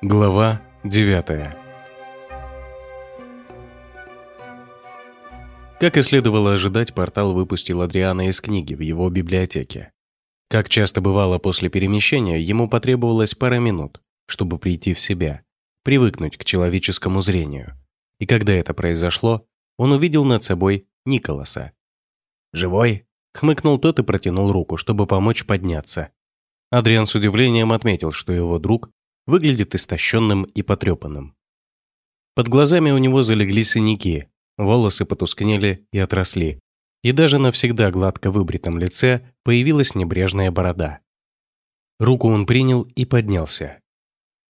Глава 9 Как и следовало ожидать, портал выпустил Адриана из книги в его библиотеке. Как часто бывало после перемещения, ему потребовалось пара минут, чтобы прийти в себя, привыкнуть к человеческому зрению. И когда это произошло, он увидел над собой Николаса. «Живой?» — хмыкнул тот и протянул руку, чтобы помочь подняться. Адриан с удивлением отметил, что его друг выглядит истощенным и потрепанным. Под глазами у него залегли синяки, волосы потускнели и отросли, и даже на всегда гладко выбритом лице появилась небрежная борода. Руку он принял и поднялся.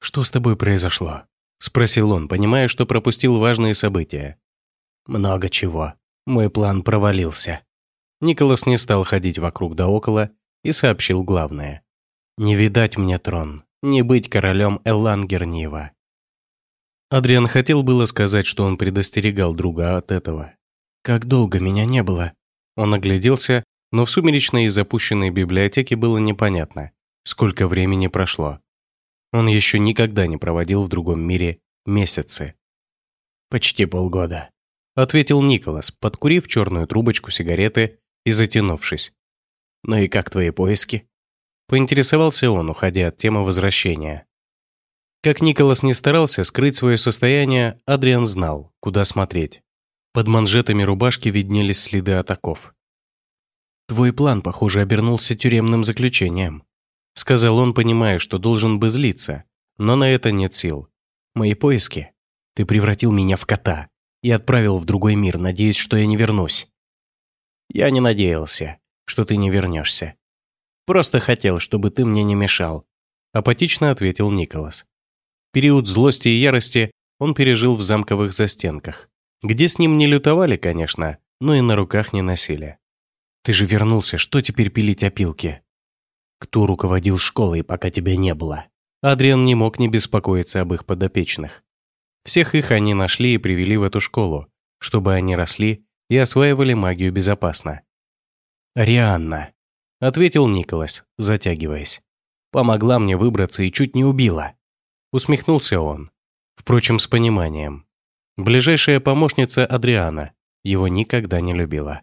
«Что с тобой произошло?» – спросил он, понимая, что пропустил важные события. «Много чего. Мой план провалился». Николас не стал ходить вокруг да около и сообщил главное. «Не видать мне трон, не быть королем Эллангернива». Адриан хотел было сказать, что он предостерегал друга от этого. «Как долго меня не было?» Он огляделся, но в сумеречной и запущенной библиотеке было непонятно, сколько времени прошло. Он еще никогда не проводил в другом мире месяцы. «Почти полгода», — ответил Николас, подкурив черную трубочку сигареты и затянувшись. «Ну и как твои поиски?» Поинтересовался он, уходя от темы возвращения. Как Николас не старался скрыть свое состояние, Адриан знал, куда смотреть. Под манжетами рубашки виднелись следы атаков. «Твой план, похоже, обернулся тюремным заключением», Сказал он, понимая, что должен бы злиться, но на это нет сил. Мои поиски? Ты превратил меня в кота и отправил в другой мир, надеясь, что я не вернусь. Я не надеялся, что ты не вернешься. Просто хотел, чтобы ты мне не мешал. Апатично ответил Николас. Период злости и ярости он пережил в замковых застенках, где с ним не лютовали, конечно, но и на руках не носили. «Ты же вернулся, что теперь пилить опилки?» кто руководил школой, пока тебя не было. Адриан не мог не беспокоиться об их подопечных. Всех их они нашли и привели в эту школу, чтобы они росли и осваивали магию безопасно. «Рианна», — ответил Николас, затягиваясь. «Помогла мне выбраться и чуть не убила». Усмехнулся он. Впрочем, с пониманием. Ближайшая помощница Адриана его никогда не любила.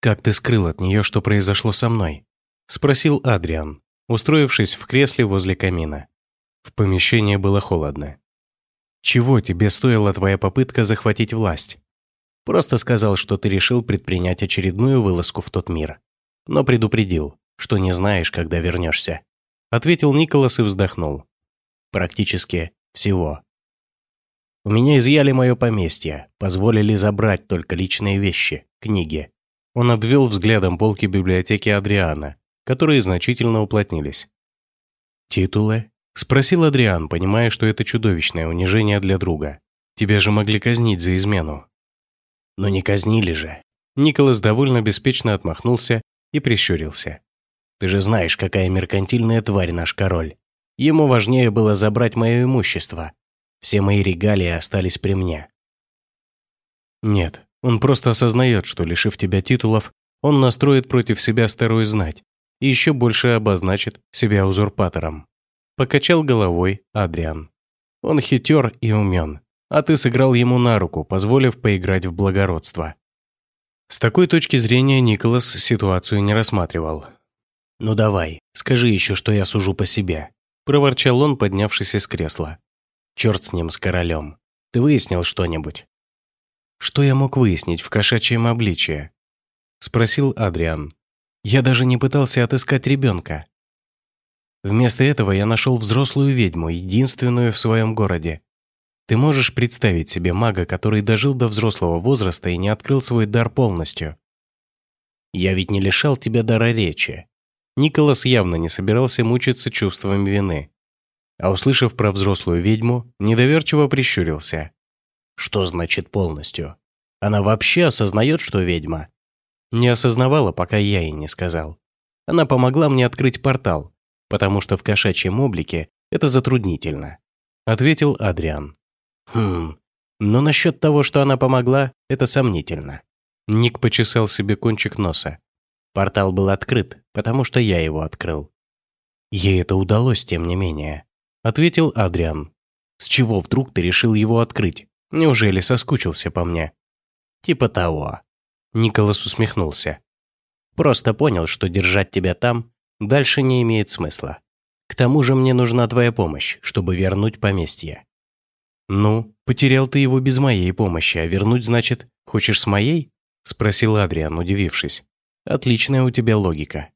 «Как ты скрыл от нее, что произошло со мной?» – спросил Адриан, устроившись в кресле возле камина. В помещении было холодно. «Чего тебе стоила твоя попытка захватить власть?» «Просто сказал, что ты решил предпринять очередную вылазку в тот мир. Но предупредил, что не знаешь, когда вернешься», – ответил Николас и вздохнул. «Практически всего. У меня изъяли мое поместье, позволили забрать только личные вещи, книги. Он обвел взглядом полки библиотеки Адриана, которые значительно уплотнились. «Титулы?» – спросил Адриан, понимая, что это чудовищное унижение для друга. «Тебя же могли казнить за измену». «Но не казнили же». Николас довольно беспечно отмахнулся и прищурился. «Ты же знаешь, какая меркантильная тварь наш король. Ему важнее было забрать мое имущество. Все мои регалии остались при мне». «Нет, он просто осознает, что, лишив тебя титулов, он настроит против себя старую знать и еще больше обозначит себя узурпатором. Покачал головой Адриан. Он хитер и умен, а ты сыграл ему на руку, позволив поиграть в благородство. С такой точки зрения Николас ситуацию не рассматривал. «Ну давай, скажи еще, что я сужу по себе», – проворчал он, поднявшись из кресла. «Черт с ним, с королем. Ты выяснил что-нибудь?» «Что я мог выяснить в кошачьем обличье?» – спросил Адриан. Я даже не пытался отыскать ребенка. Вместо этого я нашел взрослую ведьму, единственную в своем городе. Ты можешь представить себе мага, который дожил до взрослого возраста и не открыл свой дар полностью? Я ведь не лишал тебя дара речи. Николас явно не собирался мучиться чувством вины. А услышав про взрослую ведьму, недоверчиво прищурился. Что значит полностью? Она вообще осознает, что ведьма? Не осознавала, пока я ей не сказал. Она помогла мне открыть портал, потому что в кошачьем облике это затруднительно», — ответил Адриан. «Хм, но насчет того, что она помогла, это сомнительно». Ник почесал себе кончик носа. Портал был открыт, потому что я его открыл. Ей это удалось, тем не менее, ответил Адриан. С чего вдруг ты решил его открыть? Неужели соскучился по мне? Типа того. Николас усмехнулся. Просто понял, что держать тебя там дальше не имеет смысла. К тому же мне нужна твоя помощь, чтобы вернуть поместье. Ну, потерял ты его без моей помощи, а вернуть, значит, хочешь с моей? Спросил Адриан, удивившись. Отличная у тебя логика.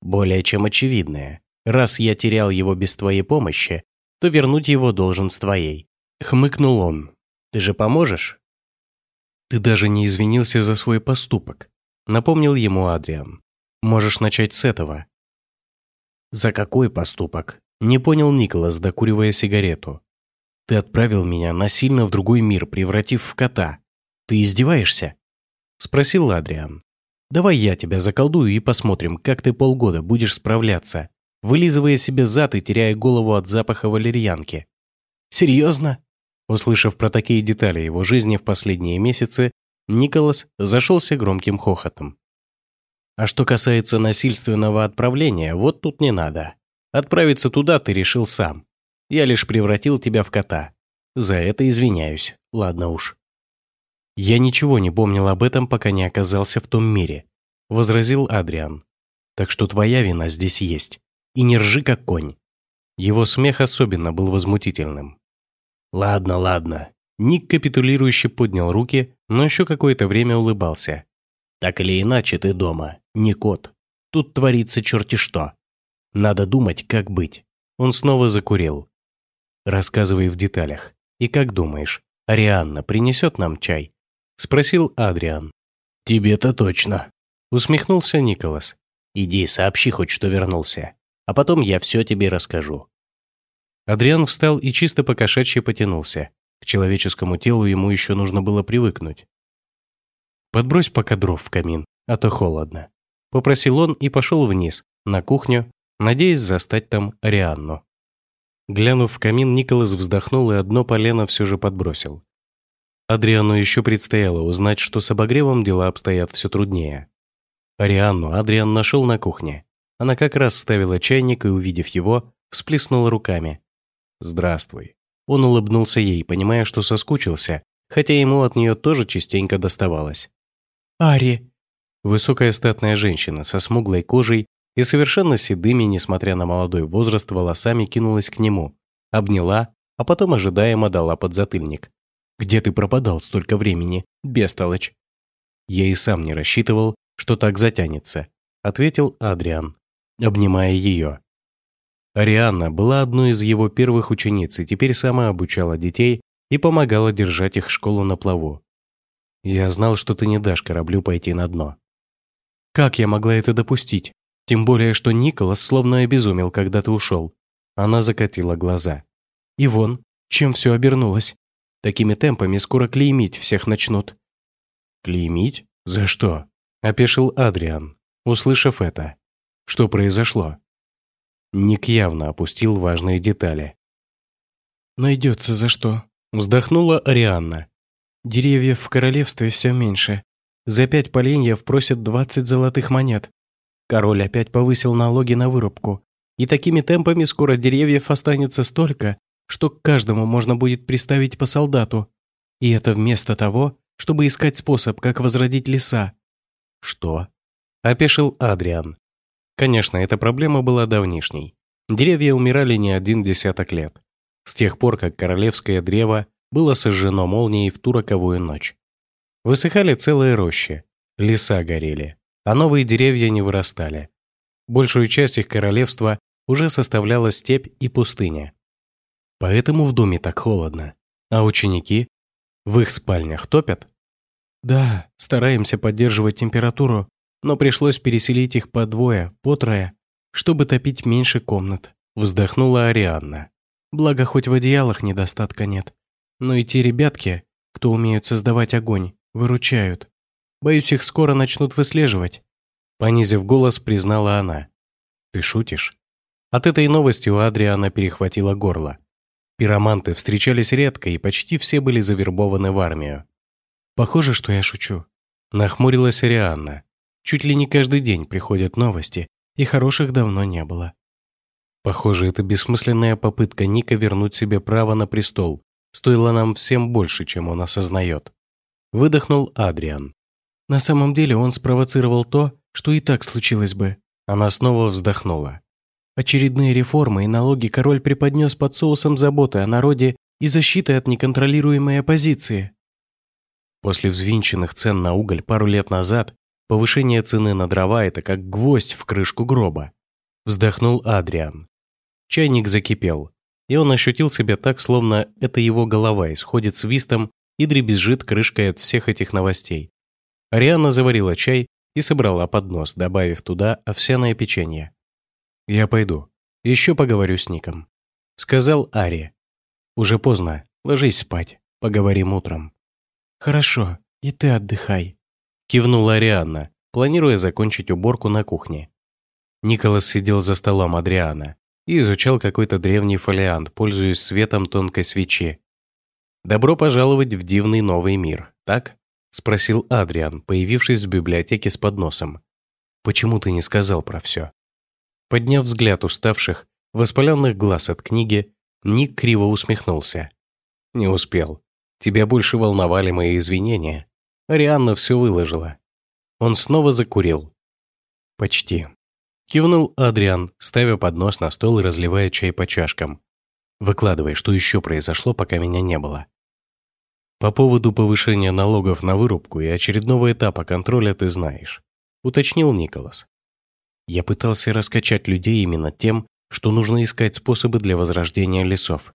Более чем очевидная. Раз я терял его без твоей помощи, то вернуть его должен с твоей. Хмыкнул он. Ты же поможешь? Ты даже не извинился за свой поступок. Напомнил ему Адриан. Можешь начать с этого. За какой поступок? Не понял Николас, докуривая сигарету. Ты отправил меня насильно в другой мир, превратив в кота. Ты издеваешься? Спросил Адриан. Давай я тебя заколдую и посмотрим, как ты полгода будешь справляться, вылизывая себе зад и теряя голову от запаха валерьянки. Серьезно? Услышав про такие детали его жизни в последние месяцы, Николас зашелся громким хохотом. А что касается насильственного отправления, вот тут не надо. Отправиться туда ты решил сам. Я лишь превратил тебя в кота. За это извиняюсь. Ладно уж. Я ничего не помнил об этом, пока не оказался в том мире, возразил Адриан. Так что твоя вина здесь есть. И не ржи как конь. Его смех особенно был возмутительным. Ладно, ладно. Ник капитулирующе поднял руки, но еще какое-то время улыбался. Так или иначе ты дома, не кот. Тут творится черти что. Надо думать, как быть. Он снова закурил. Рассказывай в деталях. И как думаешь, Арианна принесет нам чай? Спросил Адриан. Тебе-то точно. Усмехнулся Николас. Иди, сообщи хоть, что вернулся. А потом я все тебе расскажу. Адриан встал и чисто покошачьи потянулся. К человеческому телу ему еще нужно было привыкнуть. «Подбрось пока дров в камин, а то холодно», — попросил он и пошел вниз, на кухню, надеясь застать там Арианну. Глянув в камин, Николас вздохнул и одно полено все же подбросил. Адриану еще предстояло узнать, что с обогревом дела обстоят все труднее. Арианну Адриан нашел на кухне. Она как раз ставила чайник и, увидев его, всплеснула руками. «Здравствуй». Он улыбнулся ей, понимая, что соскучился, хотя ему от нее тоже частенько доставалось. «Ари!» Высокая статная женщина со смуглой кожей и совершенно седыми, несмотря на молодой возраст, волосами кинулась к нему, обняла, а потом ожидаемо дала подзатыльник. «Где ты пропадал столько времени, бестолочь?» «Я и сам не рассчитывал, что так затянется», — ответил Адриан, обнимая ее. Арианна была одной из его первых учениц и теперь сама обучала детей и помогала держать их школу на плаву. «Я знал, что ты не дашь кораблю пойти на дно». «Как я могла это допустить? Тем более, что Николас словно обезумел, когда ты ушел». Она закатила глаза. «И вон, чем все обернулось. Такими темпами скоро клеймить всех начнут». «Клеймить? За что?» – опешил Адриан, услышав это. «Что произошло?» Ник явно опустил важные детали. «Найдется за что», – вздохнула Арианна. «Деревьев в королевстве все меньше. За пять поленьев просят двадцать золотых монет. Король опять повысил налоги на вырубку. И такими темпами скоро деревьев останется столько, что к каждому можно будет приставить по солдату. И это вместо того, чтобы искать способ, как возродить леса». «Что?» – опешил Адриан. Конечно, эта проблема была давнишней. Деревья умирали не один десяток лет. С тех пор, как королевское древо было сожжено молнией в ту роковую ночь. Высыхали целые рощи, леса горели, а новые деревья не вырастали. Большую часть их королевства уже составляла степь и пустыня. Поэтому в доме так холодно. А ученики? В их спальнях топят? Да, стараемся поддерживать температуру, но пришлось переселить их по двое, по трое, чтобы топить меньше комнат», – вздохнула Арианна. «Благо, хоть в одеялах недостатка нет. Но и те ребятки, кто умеют создавать огонь, выручают. Боюсь, их скоро начнут выслеживать». Понизив голос, признала она. «Ты шутишь?» От этой новости у Адриана перехватило горло. Пироманты встречались редко, и почти все были завербованы в армию. «Похоже, что я шучу», – нахмурилась Арианна. Чуть ли не каждый день приходят новости, и хороших давно не было. Похоже, это бессмысленная попытка Ника вернуть себе право на престол стоила нам всем больше, чем он осознает. Выдохнул Адриан. На самом деле он спровоцировал то, что и так случилось бы. Она снова вздохнула. Очередные реформы и налоги король преподнес под соусом заботы о народе и защиты от неконтролируемой оппозиции. После взвинченных цен на уголь пару лет назад повышение цены на дрова – это как гвоздь в крышку гроба. Вздохнул Адриан. Чайник закипел, и он ощутил себя так, словно это его голова исходит свистом и дребезжит крышкой от всех этих новостей. Ариана заварила чай и собрала поднос, добавив туда овсяное печенье. «Я пойду. Еще поговорю с Ником», — сказал Ари. «Уже поздно. Ложись спать. Поговорим утром». «Хорошо. И ты отдыхай», — кивнула Арианна, планируя закончить уборку на кухне. Николас сидел за столом Адриана и изучал какой-то древний фолиант, пользуясь светом тонкой свечи. «Добро пожаловать в дивный новый мир, так?» – спросил Адриан, появившись в библиотеке с подносом. «Почему ты не сказал про все?» Подняв взгляд уставших, воспаленных глаз от книги, Ник криво усмехнулся. «Не успел. Тебя больше волновали мои извинения. Арианна все выложила». Он снова закурил. «Почти. Кивнул Адриан, ставя поднос на стол и разливая чай по чашкам. Выкладывай, что еще произошло, пока меня не было. По поводу повышения налогов на вырубку и очередного этапа контроля ты знаешь, уточнил Николас. Я пытался раскачать людей именно тем, что нужно искать способы для возрождения лесов.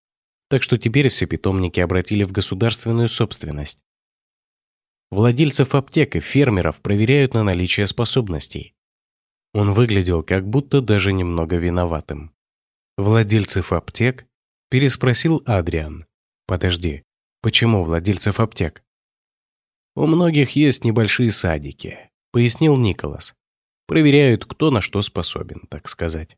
Так что теперь все питомники обратили в государственную собственность. Владельцев аптек и фермеров проверяют на наличие способностей. Он выглядел как будто даже немного виноватым. «Владельцев аптек?» – переспросил Адриан. «Подожди, почему владельцев аптек?» «У многих есть небольшие садики», – пояснил Николас. «Проверяют, кто на что способен, так сказать».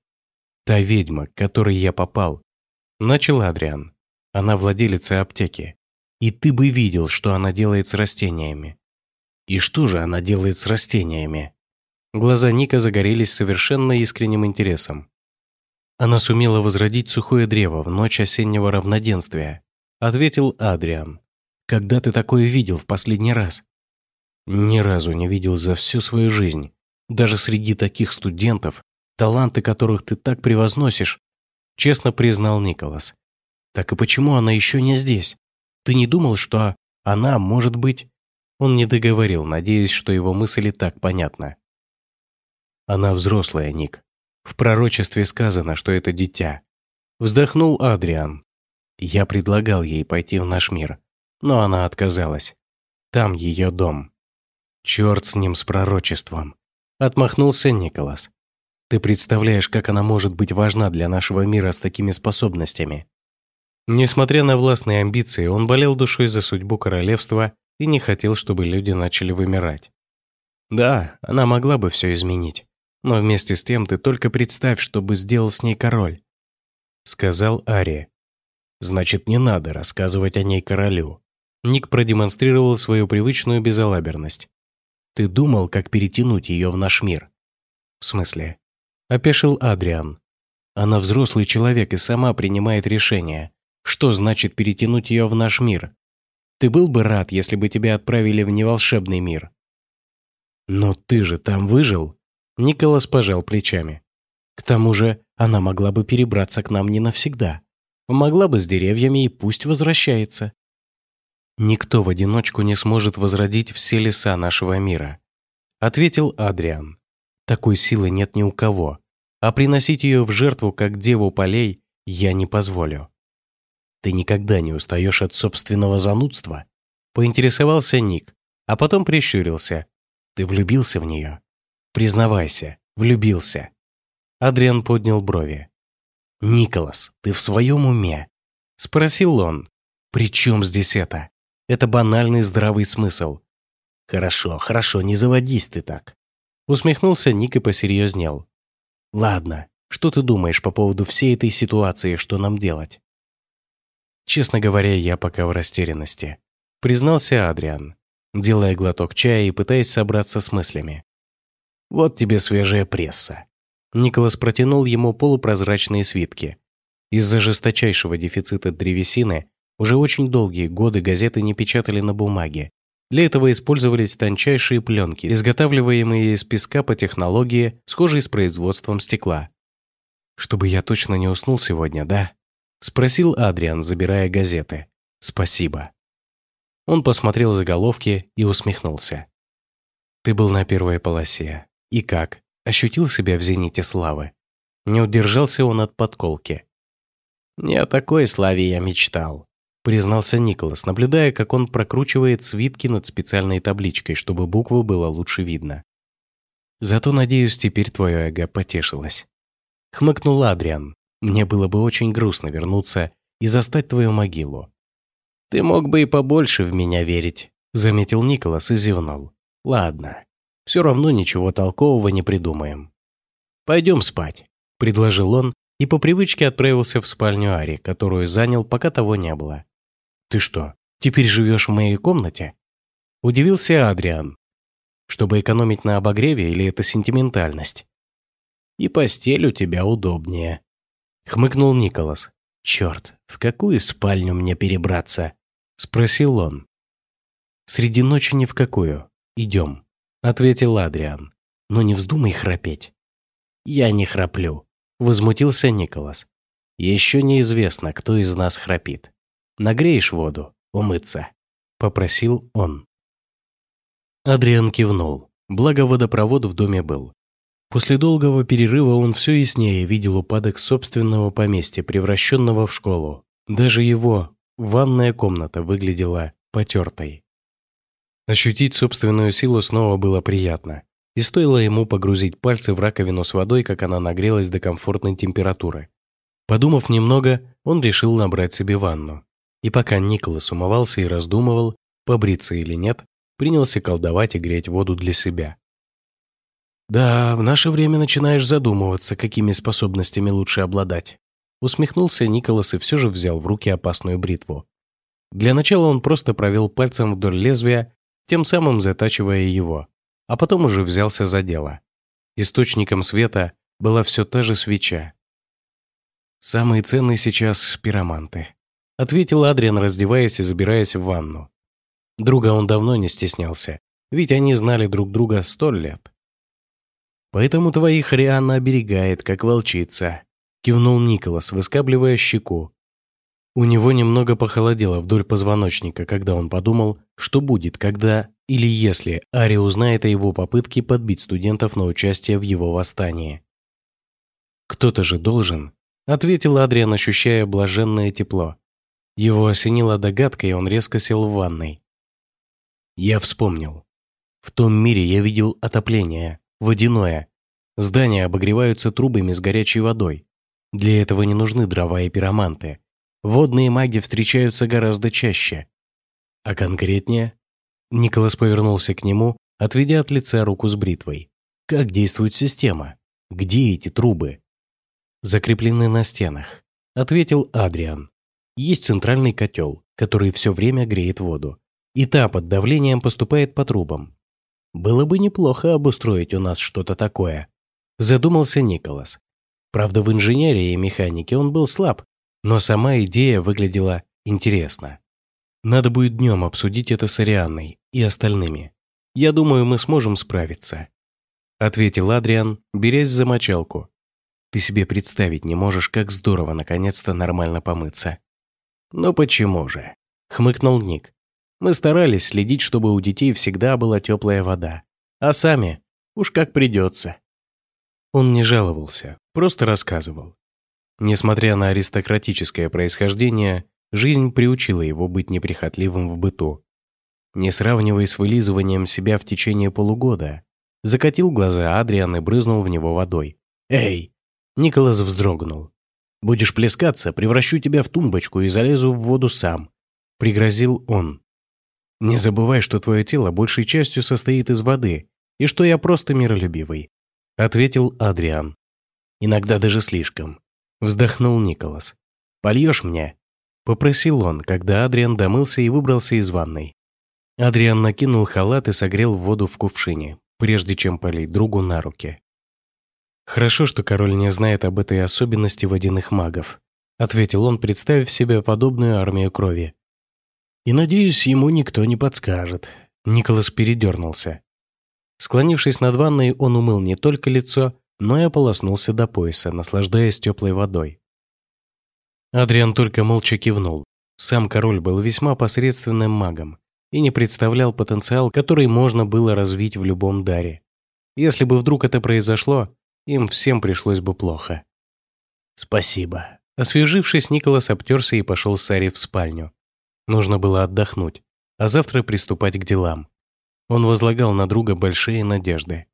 «Та ведьма, к которой я попал», – начал Адриан. «Она владелица аптеки. И ты бы видел, что она делает с растениями». «И что же она делает с растениями?» Глаза Ника загорелись совершенно искренним интересом. «Она сумела возродить сухое древо в ночь осеннего равноденствия», ответил Адриан. «Когда ты такое видел в последний раз?» «Ни разу не видел за всю свою жизнь. Даже среди таких студентов, таланты которых ты так превозносишь», честно признал Николас. «Так и почему она еще не здесь? Ты не думал, что она, может быть...» Он не договорил, надеясь, что его мысль так понятна. Она взрослая, Ник. В пророчестве сказано, что это дитя. Вздохнул Адриан. Я предлагал ей пойти в наш мир, но она отказалась. Там ее дом. Черт с ним с пророчеством. Отмахнулся Николас. Ты представляешь, как она может быть важна для нашего мира с такими способностями? Несмотря на властные амбиции, он болел душой за судьбу королевства и не хотел, чтобы люди начали вымирать. Да, она могла бы все изменить. Но вместе с тем ты только представь, что бы сделал с ней король», — сказал Ари. «Значит, не надо рассказывать о ней королю». Ник продемонстрировал свою привычную безалаберность. «Ты думал, как перетянуть ее в наш мир?» «В смысле?» — опешил Адриан. «Она взрослый человек и сама принимает решение. Что значит перетянуть ее в наш мир? Ты был бы рад, если бы тебя отправили в неволшебный мир?» «Но ты же там выжил?» Николас пожал плечами. К тому же она могла бы перебраться к нам не навсегда. Могла бы с деревьями и пусть возвращается. Никто в одиночку не сможет возродить все леса нашего мира, ответил Адриан. Такой силы нет ни у кого, а приносить ее в жертву как деву полей я не позволю. Ты никогда не устаешь от собственного занудства? Поинтересовался Ник, а потом прищурился. Ты влюбился в нее? Признавайся, влюбился». Адриан поднял брови. «Николас, ты в своем уме?» Спросил он. «При чем здесь это? Это банальный здравый смысл». «Хорошо, хорошо, не заводись ты так». Усмехнулся Ник и посерьезнел. «Ладно, что ты думаешь по поводу всей этой ситуации, что нам делать?» «Честно говоря, я пока в растерянности», признался Адриан, делая глоток чая и пытаясь собраться с мыслями. Вот тебе свежая пресса». Николас протянул ему полупрозрачные свитки. Из-за жесточайшего дефицита древесины уже очень долгие годы газеты не печатали на бумаге. Для этого использовались тончайшие пленки, изготавливаемые из песка по технологии, схожей с производством стекла. «Чтобы я точно не уснул сегодня, да?» – спросил Адриан, забирая газеты. «Спасибо». Он посмотрел заголовки и усмехнулся. «Ты был на первой полосе. И как? Ощутил себя в зените славы?» Не удержался он от подколки. «Не о такой славе я мечтал», – признался Николас, наблюдая, как он прокручивает свитки над специальной табличкой, чтобы букву было лучше видно. «Зато, надеюсь, теперь твое эго потешилось». Хмыкнул Адриан. «Мне было бы очень грустно вернуться и застать твою могилу. «Ты мог бы и побольше в меня верить», — заметил Николас и зевнул. «Ладно, все равно ничего толкового не придумаем. Пойдем спать», — предложил он и по привычке отправился в спальню Ари, которую занял, пока того не было. «Ты что, теперь живешь в моей комнате?» Удивился Адриан. «Чтобы экономить на обогреве или это сентиментальность?» «И постель у тебя удобнее», — хмыкнул Николас. «Черт, в какую спальню мне перебраться?» Спросил он. «Среди ночи ни в какую. Идем», — ответил Адриан. «Но не вздумай храпеть». «Я не храплю», — возмутился Николас. «Еще неизвестно, кто из нас храпит. Нагреешь воду, умыться», — попросил он. Адриан кивнул, благо водопровод в доме был. После долгого перерыва он все яснее видел упадок собственного поместья, превращенного в школу. Даже его, Ванная комната выглядела потертой. Ощутить собственную силу снова было приятно. И стоило ему погрузить пальцы в раковину с водой, как она нагрелась до комфортной температуры. Подумав немного, он решил набрать себе ванну. И пока Николас умывался и раздумывал, побриться или нет, принялся колдовать и греть воду для себя. «Да, в наше время начинаешь задумываться, какими способностями лучше обладать», Усмехнулся Николас и все же взял в руки опасную бритву. Для начала он просто провел пальцем вдоль лезвия, тем самым затачивая его, а потом уже взялся за дело. Источником света была все та же свеча. «Самые ценные сейчас пироманты», — ответил Адриан, раздеваясь и забираясь в ванну. Друга он давно не стеснялся, ведь они знали друг друга сто лет. «Поэтому твоих Рианна оберегает, как волчица», кивнул Николас, выскабливая щеку. У него немного похолодело вдоль позвоночника, когда он подумал, что будет, когда или если Ари узнает о его попытке подбить студентов на участие в его восстании. «Кто-то же должен», — ответил Адриан, ощущая блаженное тепло. Его осенила догадка, и он резко сел в ванной. Я вспомнил. В том мире я видел отопление, водяное. Здания обогреваются трубами с горячей водой. Для этого не нужны дрова и пироманты. Водные маги встречаются гораздо чаще. А конкретнее? Николас повернулся к нему, отведя от лица руку с бритвой. Как действует система? Где эти трубы? Закреплены на стенах, ответил Адриан. Есть центральный котел, который все время греет воду. И та под давлением поступает по трубам. Было бы неплохо обустроить у нас что-то такое, задумался Николас. Правда, в инженерии и механике он был слаб, но сама идея выглядела интересно. Надо будет днем обсудить это с Арианной и остальными. Я думаю, мы сможем справиться», — ответил Адриан, берясь за мочалку. «Ты себе представить не можешь, как здорово наконец-то нормально помыться». «Ну почему же?» — хмыкнул Ник. «Мы старались следить, чтобы у детей всегда была теплая вода. А сами? Уж как придется». Он не жаловался, просто рассказывал. Несмотря на аристократическое происхождение, жизнь приучила его быть неприхотливым в быту. Не сравнивая с вылизыванием себя в течение полугода, закатил глаза Адриан и брызнул в него водой. «Эй!» Николас вздрогнул. «Будешь плескаться, превращу тебя в тумбочку и залезу в воду сам», — пригрозил он. «Не забывай, что твое тело большей частью состоит из воды, и что я просто миролюбивый ответил Адриан. Иногда даже слишком. Вздохнул Николас. Польешь мне? Попросил он, когда Адриан домылся и выбрался из ванной. Адриан накинул халат и согрел воду в кувшине. прежде чем полить другу на руки. «Хорошо, что король не знает об этой особенности водяных магов», ответил он, представив себе подобную армию крови. «И, надеюсь, ему никто не подскажет». Николас передернулся. Склонившись над ванной, он умыл не только лицо, но и ополоснулся до пояса, наслаждаясь теплой водой. Адриан только молча кивнул. Сам король был весьма посредственным магом и не представлял потенциал, который можно было развить в любом даре. Если бы вдруг это произошло, им всем пришлось бы плохо. «Спасибо». Освежившись, Николас обтерся и пошел с Ари в спальню. Нужно было отдохнуть, а завтра приступать к делам. Он возлагал на друга большие надежды.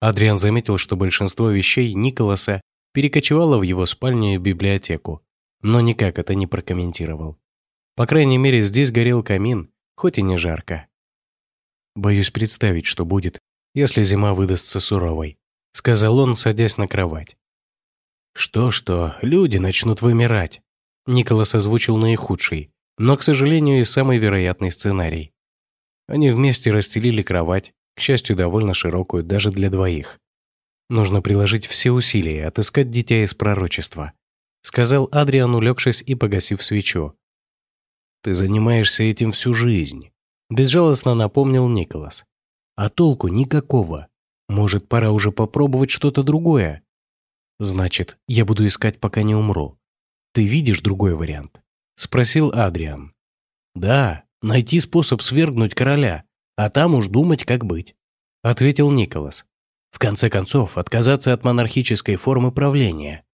Адриан заметил, что большинство вещей Николаса перекочевало в его спальню и библиотеку, но никак это не прокомментировал. По крайней мере, здесь горел камин, хоть и не жарко. «Боюсь представить, что будет, если зима выдастся суровой», сказал он, садясь на кровать. «Что-что, люди начнут вымирать», Николас озвучил наихудший, но, к сожалению, и самый вероятный сценарий. Они вместе расстелили кровать, к счастью, довольно широкую даже для двоих. Нужно приложить все усилия, отыскать дитя из пророчества, сказал Адриан, улегшись и погасив свечу. Ты занимаешься этим всю жизнь, безжалостно напомнил Николас. А толку никакого. Может, пора уже попробовать что-то другое? Значит, я буду искать, пока не умру. Ты видишь другой вариант? спросил Адриан. Да, найти способ свергнуть короля, а там уж думать, как быть», — ответил Николас. «В конце концов, отказаться от монархической формы правления».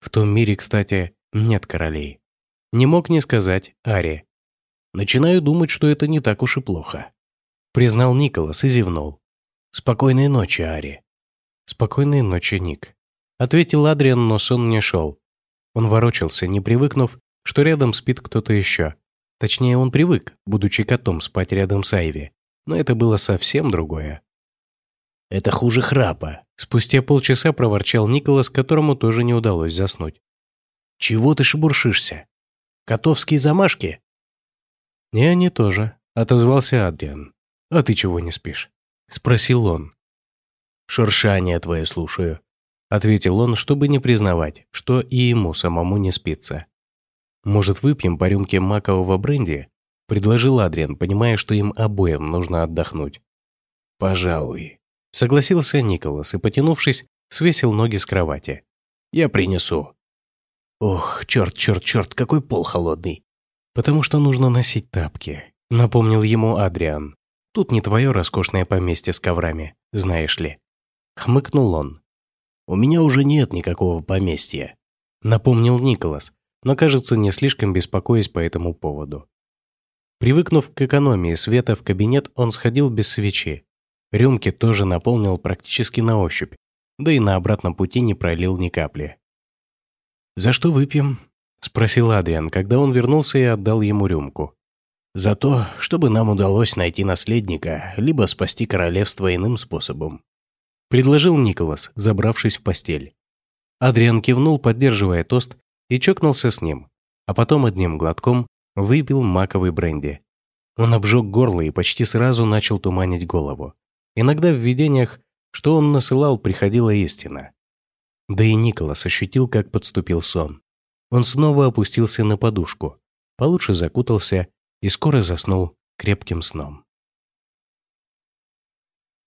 В том мире, кстати, нет королей. Не мог не сказать Ари. «Начинаю думать, что это не так уж и плохо», — признал Николас и зевнул. «Спокойной ночи, Ари». «Спокойной ночи, Ник», — ответил Адриан, но сон не шел. Он ворочался, не привыкнув, что рядом спит кто-то еще. Точнее, он привык, будучи котом, спать рядом с Айви. Но это было совсем другое. «Это хуже храпа», — спустя полчаса проворчал Николас, которому тоже не удалось заснуть. «Чего ты шебуршишься? Котовские замашки?» «И они тоже», — отозвался Адриан. «А ты чего не спишь?» — спросил он. «Шуршание твое слушаю», — ответил он, чтобы не признавать, что и ему самому не спится. «Может, выпьем по рюмке макового бренди?» – предложил Адриан, понимая, что им обоим нужно отдохнуть. «Пожалуй», – согласился Николас и, потянувшись, свесил ноги с кровати. «Я принесу». «Ох, черт, черт, черт, какой пол холодный!» «Потому что нужно носить тапки», – напомнил ему Адриан. «Тут не твое роскошное поместье с коврами, знаешь ли». Хмыкнул он. «У меня уже нет никакого поместья», – напомнил Николас, но, кажется, не слишком беспокоясь по этому поводу. Привыкнув к экономии света в кабинет, он сходил без свечи. Рюмки тоже наполнил практически на ощупь, да и на обратном пути не пролил ни капли. «За что выпьем?» – спросил Адриан, когда он вернулся и отдал ему рюмку. «За то, чтобы нам удалось найти наследника, либо спасти королевство иным способом», – предложил Николас, забравшись в постель. Адриан кивнул, поддерживая тост, и чокнулся с ним, а потом одним глотком выпил маковый бренди. Он обжег горло и почти сразу начал туманить голову. Иногда в видениях, что он насылал, приходила истина. Да и Николас ощутил, как подступил сон. Он снова опустился на подушку, получше закутался и скоро заснул крепким сном.